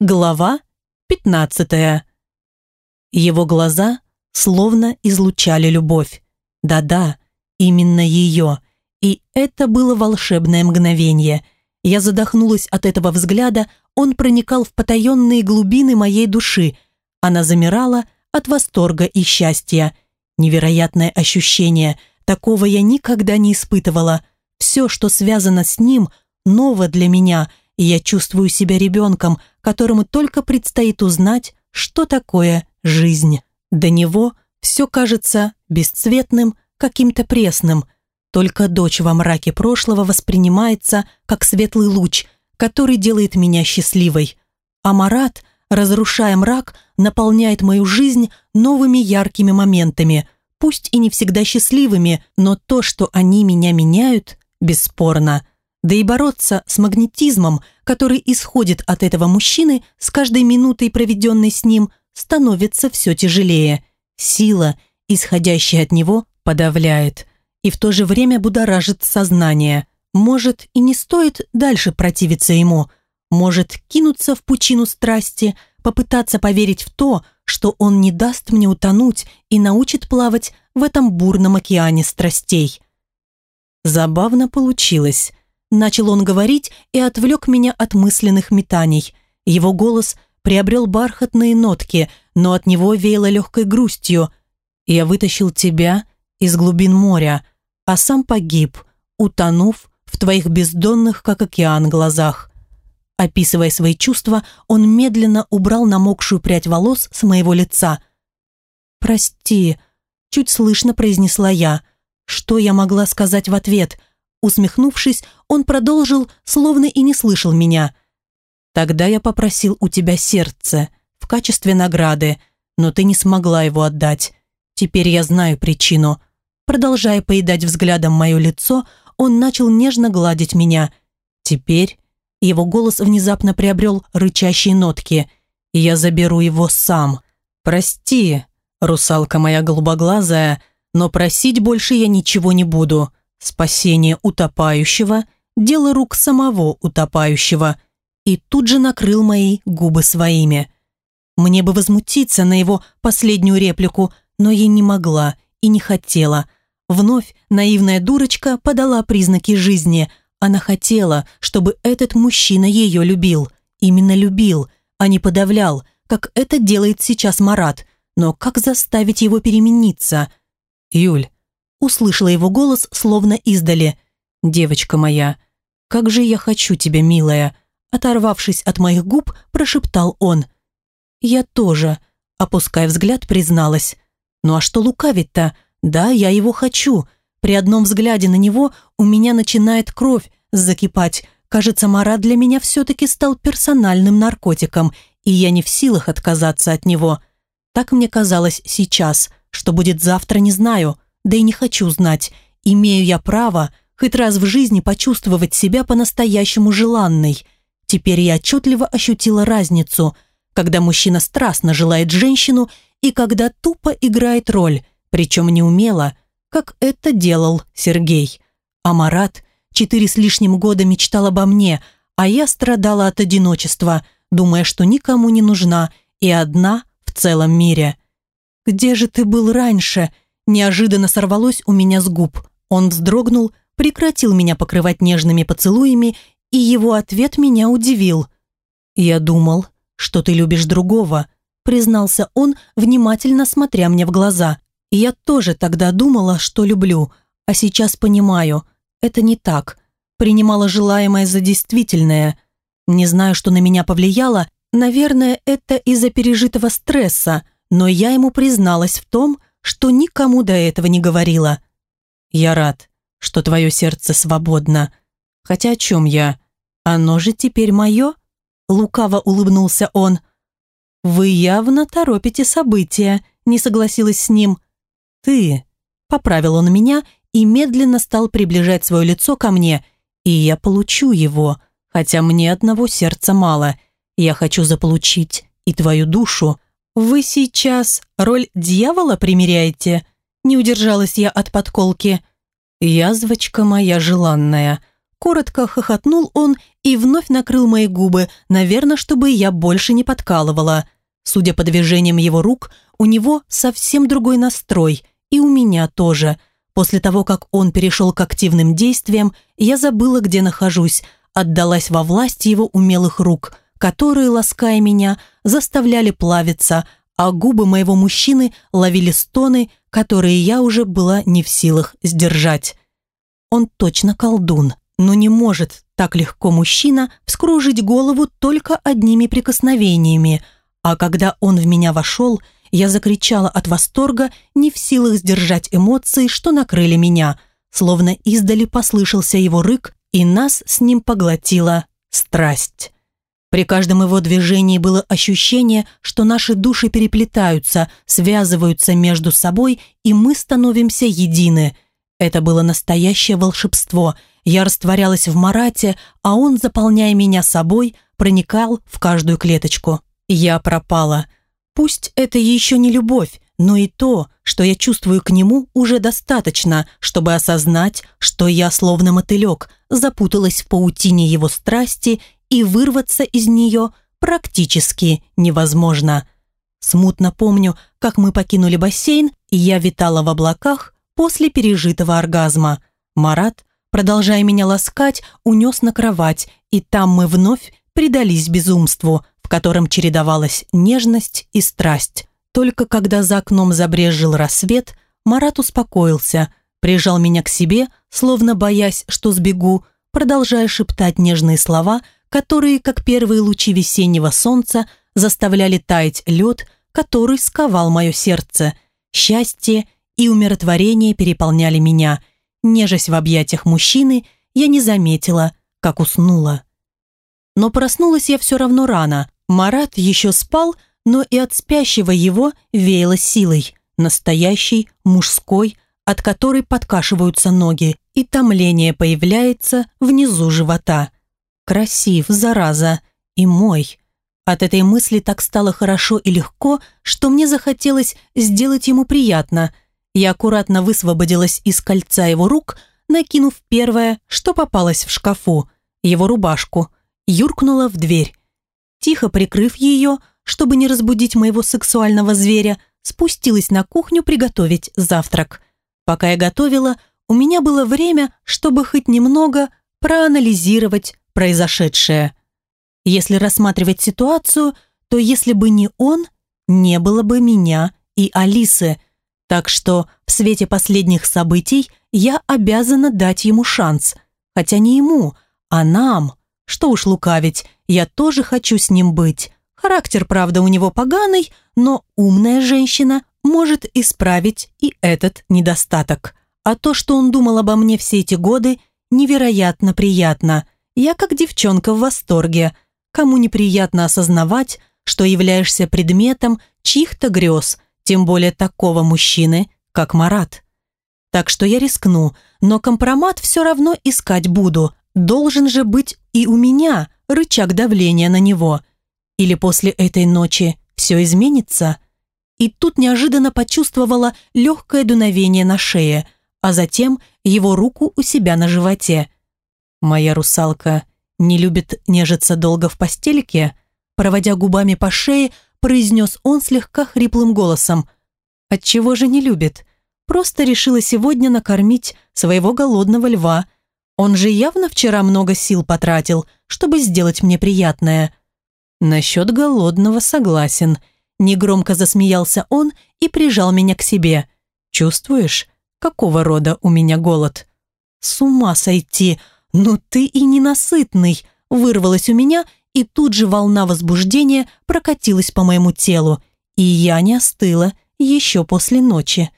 Глава 15. Его глаза словно излучали любовь. Да-да, именно ее. И это было волшебное мгновение. Я задохнулась от этого взгляда, он проникал в потаенные глубины моей души. Она замирала от восторга и счастья. Невероятное ощущение. Такого я никогда не испытывала. Все, что связано с ним, ново для меня – я чувствую себя ребенком, которому только предстоит узнать, что такое жизнь. До него все кажется бесцветным, каким-то пресным. Только дочь во мраке прошлого воспринимается как светлый луч, который делает меня счастливой. А Марат, разрушая мрак, наполняет мою жизнь новыми яркими моментами, пусть и не всегда счастливыми, но то, что они меня меняют, бесспорно – да и бороться с магнетизмом, который исходит от этого мужчины с каждой минутой, проведенной с ним, становится все тяжелее. Сила, исходящая от него, подавляет. И в то же время будоражит сознание. Может, и не стоит дальше противиться ему. Может, кинуться в пучину страсти, попытаться поверить в то, что он не даст мне утонуть и научит плавать в этом бурном океане страстей. Забавно получилось. Начал он говорить и отвлек меня от мысленных метаний. Его голос приобрел бархатные нотки, но от него веяло легкой грустью. «Я вытащил тебя из глубин моря, а сам погиб, утонув в твоих бездонных, как океан, глазах». Описывая свои чувства, он медленно убрал намокшую прядь волос с моего лица. «Прости», — чуть слышно произнесла я. Что я могла сказать в ответ? Усмехнувшись, он продолжил, словно и не слышал меня. «Тогда я попросил у тебя сердце в качестве награды, но ты не смогла его отдать. Теперь я знаю причину». Продолжая поедать взглядом мое лицо, он начал нежно гладить меня. Теперь его голос внезапно приобрел рычащие нотки. «Я заберу его сам. Прости, русалка моя голубоглазая, но просить больше я ничего не буду. Спасение утопающего – дело рук самого утопающего. И тут же накрыл мои губы своими. Мне бы возмутиться на его последнюю реплику, но я не могла и не хотела. Вновь наивная дурочка подала признаки жизни. Она хотела, чтобы этот мужчина ее любил. Именно любил, а не подавлял, как это делает сейчас Марат. Но как заставить его перемениться? «Юль, Услышала его голос, словно издали. «Девочка моя, как же я хочу тебя, милая!» Оторвавшись от моих губ, прошептал он. «Я тоже», опуская взгляд, призналась. «Ну а что лукавить-то? Да, я его хочу. При одном взгляде на него у меня начинает кровь закипать. Кажется, Марат для меня все-таки стал персональным наркотиком, и я не в силах отказаться от него. Так мне казалось сейчас. Что будет завтра, не знаю да и не хочу знать, имею я право хоть раз в жизни почувствовать себя по-настоящему желанной. Теперь я отчетливо ощутила разницу, когда мужчина страстно желает женщину и когда тупо играет роль, причем неумело, как это делал Сергей. А Марат четыре с лишним года мечтал обо мне, а я страдала от одиночества, думая, что никому не нужна и одна в целом мире. «Где же ты был раньше?» Неожиданно сорвалось у меня с губ. Он вздрогнул, прекратил меня покрывать нежными поцелуями, и его ответ меня удивил. «Я думал, что ты любишь другого», признался он, внимательно смотря мне в глаза. «Я тоже тогда думала, что люблю, а сейчас понимаю, это не так. Принимала желаемое за действительное. Не знаю, что на меня повлияло, наверное, это из-за пережитого стресса, но я ему призналась в том, что никому до этого не говорила. Я рад, что твое сердце свободно. Хотя о чем я? Оно же теперь мое? Лукаво улыбнулся он. Вы явно торопите события, не согласилась с ним. Ты, поправил он меня и медленно стал приближать свое лицо ко мне, и я получу его, хотя мне одного сердца мало. Я хочу заполучить и твою душу, «Вы сейчас роль дьявола примеряете?» Не удержалась я от подколки. «Язвочка моя желанная», Коротко хохотнул он и вновь накрыл мои губы, наверное, чтобы я больше не подкалывала. Судя по движениям его рук, у него совсем другой настрой, и у меня тоже. После того, как он перешел к активным действиям, я забыла, где нахожусь, отдалась во власть его умелых рук, которые, лаская меня, заставляли плавиться, а губы моего мужчины ловили стоны, которые я уже была не в силах сдержать. Он точно колдун, но не может так легко мужчина вскружить голову только одними прикосновениями, а когда он в меня вошел, я закричала от восторга, не в силах сдержать эмоции, что накрыли меня, словно издали послышался его рык, и нас с ним поглотила страсть. При каждом его движении было ощущение, что наши души переплетаются, связываются между собой, и мы становимся едины. Это было настоящее волшебство. Я растворялась в Марате, а он, заполняя меня собой, проникал в каждую клеточку. Я пропала. Пусть это еще не любовь, но и то, что я чувствую к нему, уже достаточно, чтобы осознать, что я, словно мотылек, запуталась в паутине его страсти и вырваться из нее практически невозможно. Смутно помню, как мы покинули бассейн, и я витала в облаках после пережитого оргазма. Марат, продолжая меня ласкать, унес на кровать, и там мы вновь предались безумству, в котором чередовалась нежность и страсть. Только когда за окном забрезжил рассвет, Марат успокоился, прижал меня к себе, словно боясь, что сбегу, продолжая шептать нежные слова – которые, как первые лучи весеннего солнца, заставляли таять лед, который сковал мое сердце. Счастье и умиротворение переполняли меня. Нежась в объятиях мужчины, я не заметила, как уснула. Но проснулась я все равно рано. Марат еще спал, но и от спящего его веяло силой, настоящей, мужской, от которой подкашиваются ноги, и томление появляется внизу живота. Красив, зараза, и мой. От этой мысли так стало хорошо и легко, что мне захотелось сделать ему приятно. Я аккуратно высвободилась из кольца его рук, накинув первое, что попалось в шкафу, его рубашку, юркнула в дверь. Тихо прикрыв ее, чтобы не разбудить моего сексуального зверя, спустилась на кухню приготовить завтрак. Пока я готовила, у меня было время, чтобы хоть немного проанализировать произошедшее. Если рассматривать ситуацию, то если бы не он, не было бы меня и Алисы. Так что в свете последних событий я обязана дать ему шанс. Хотя не ему, а нам. Что уж лукавить, я тоже хочу с ним быть. Характер, правда, у него поганый, но умная женщина может исправить и этот недостаток. А то, что он думал обо мне все эти годы, невероятно приятно – я как девчонка в восторге. Кому неприятно осознавать, что являешься предметом чьих-то грез, тем более такого мужчины, как Марат. Так что я рискну, но компромат все равно искать буду. Должен же быть и у меня рычаг давления на него. Или после этой ночи все изменится? И тут неожиданно почувствовала легкое дуновение на шее, а затем его руку у себя на животе – Моя русалка не любит нежиться долго в постельке, проводя губами по шее, произнес он слегка хриплым голосом. Отчего же не любит? Просто решила сегодня накормить своего голодного льва. Он же явно вчера много сил потратил, чтобы сделать мне приятное. Насчет голодного согласен. Негромко засмеялся он и прижал меня к себе. Чувствуешь, какого рода у меня голод? С ума сойти! «Ну ты и ненасытный!» вырвалась у меня, и тут же волна возбуждения прокатилась по моему телу, и я не остыла еще после ночи.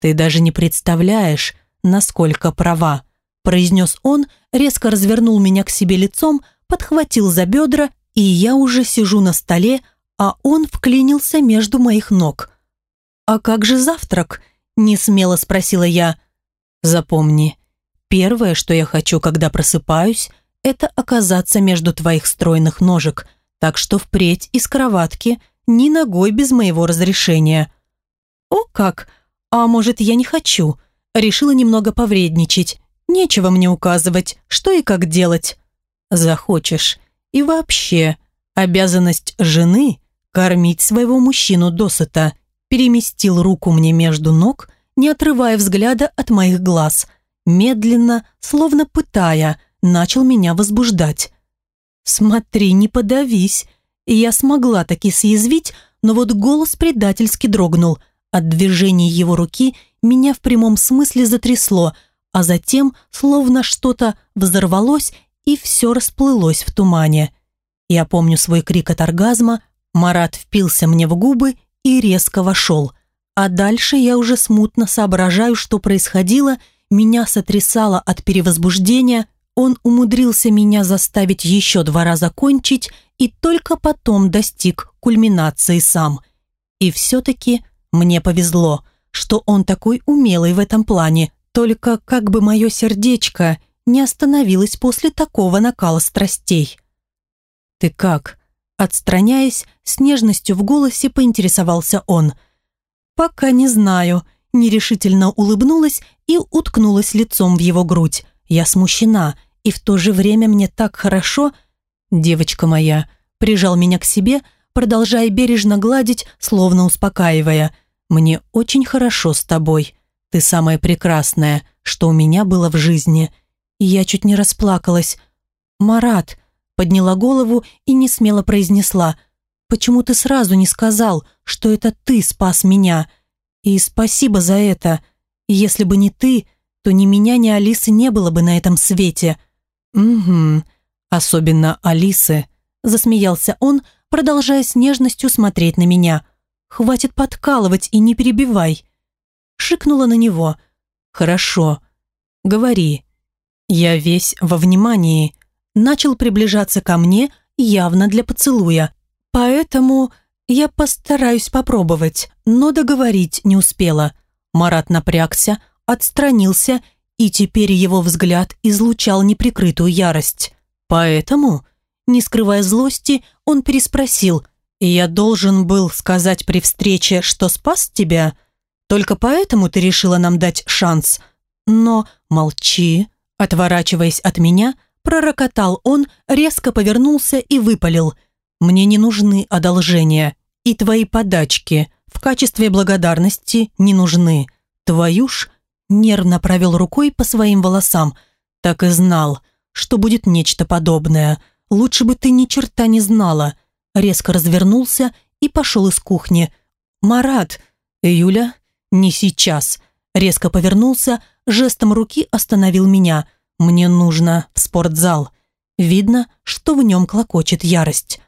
«Ты даже не представляешь, насколько права», произнес он, резко развернул меня к себе лицом, подхватил за бедра, и я уже сижу на столе, а он вклинился между моих ног. «А как же завтрак?» – не смело спросила я. «Запомни, Первое, что я хочу, когда просыпаюсь, это оказаться между твоих стройных ножек, так что впредь из кроватки ни ногой без моего разрешения. О как! А может, я не хочу? Решила немного повредничать. Нечего мне указывать, что и как делать. Захочешь. И вообще, обязанность жены – кормить своего мужчину досыта. Переместил руку мне между ног, не отрывая взгляда от моих глаз. Медленно, словно пытая, начал меня возбуждать. «Смотри, не подавись!» Я смогла таки съязвить, но вот голос предательски дрогнул. От движения его руки меня в прямом смысле затрясло, а затем словно что-то взорвалось и все расплылось в тумане. Я помню свой крик от оргазма, Марат впился мне в губы и резко вошел. А дальше я уже смутно соображаю, что происходило, меня сотрясало от перевозбуждения, он умудрился меня заставить еще два раза кончить и только потом достиг кульминации сам. И все-таки мне повезло, что он такой умелый в этом плане, только как бы мое сердечко не остановилось после такого накала страстей. «Ты как?» Отстраняясь, с нежностью в голосе поинтересовался он. «Пока не знаю», нерешительно улыбнулась и уткнулась лицом в его грудь. Я смущена, и в то же время мне так хорошо. Девочка моя прижал меня к себе, продолжая бережно гладить, словно успокаивая. «Мне очень хорошо с тобой. Ты самая прекрасная, что у меня было в жизни». И я чуть не расплакалась. «Марат», подняла голову и не смело произнесла, «Почему ты сразу не сказал, что это ты спас меня? И спасибо за это. Если бы не ты, то ни меня, ни Алисы не было бы на этом свете». «Угу, особенно Алисы», засмеялся он, продолжая с нежностью смотреть на меня. «Хватит подкалывать и не перебивай». Шикнула на него. «Хорошо. Говори». Я весь во внимании. Начал приближаться ко мне явно для поцелуя. Поэтому я постараюсь попробовать, но договорить не успела. Марат напрягся, отстранился, и теперь его взгляд излучал неприкрытую ярость. Поэтому не скрывая злости, он переспросил. «Я должен был сказать при встрече, что спас тебя? Только поэтому ты решила нам дать шанс? Но молчи». Отворачиваясь от меня, пророкотал он, резко повернулся и выпалил. «Мне не нужны одолжения, и твои подачки в качестве благодарности не нужны. Твою ж...» Нервно провел рукой по своим волосам. Так и знал, что будет нечто подобное – лучше бы ты ни черта не знала». Резко развернулся и пошел из кухни. «Марат!» «Юля, не сейчас!» Резко повернулся, жестом руки остановил меня. «Мне нужно в спортзал». Видно, что в нем клокочет ярость.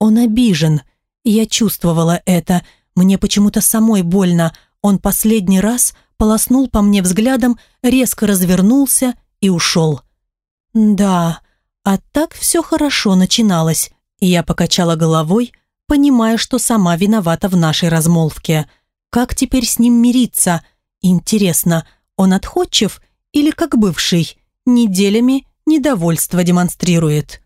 Он обижен. Я чувствовала это. Мне почему-то самой больно. Он последний раз полоснул по мне взглядом, резко развернулся и ушел. «Да, а так все хорошо начиналось. Я покачала головой, понимая, что сама виновата в нашей размолвке. Как теперь с ним мириться? Интересно, он отходчив или как бывший? Неделями недовольство демонстрирует.